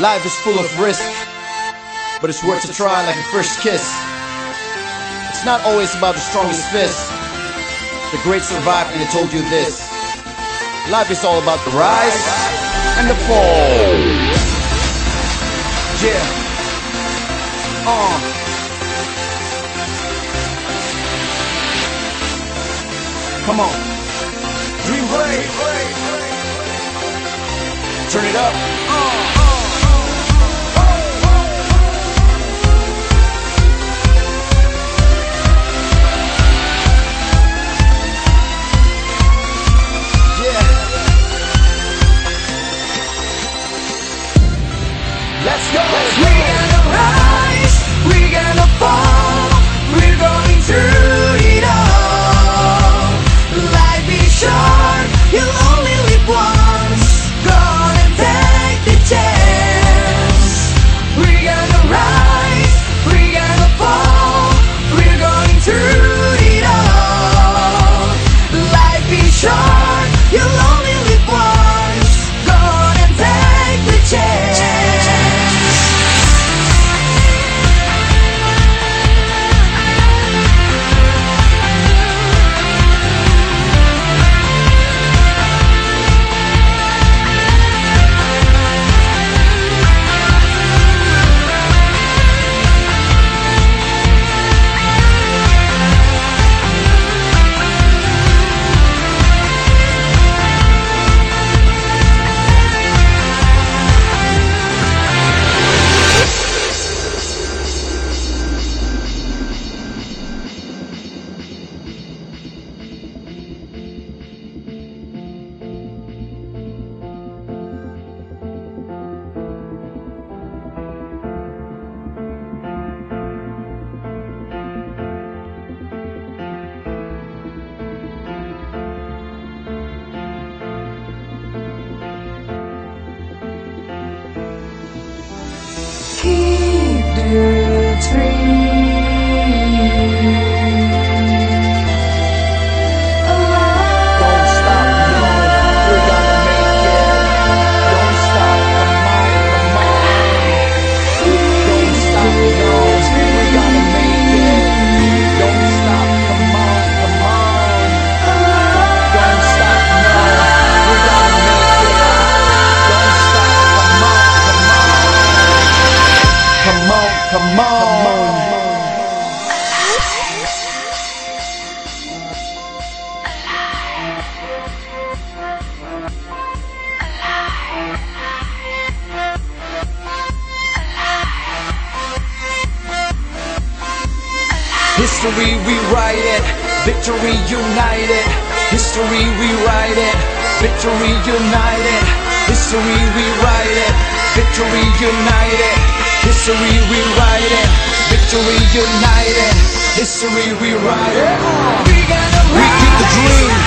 Life is full of risk, but it's worth a try like a first kiss. It's not always about the strongest fist. The great survived and they told you this. Life is all about the rise and the fall. Yeah. Uh. Come on. Dream. Turn it up. Uh. Keep History rewrite it, victory united. History rewrite it, victory united. History rewrite it, victory united. History rewrite it, victory united. History rewrite it. We We keep the dream.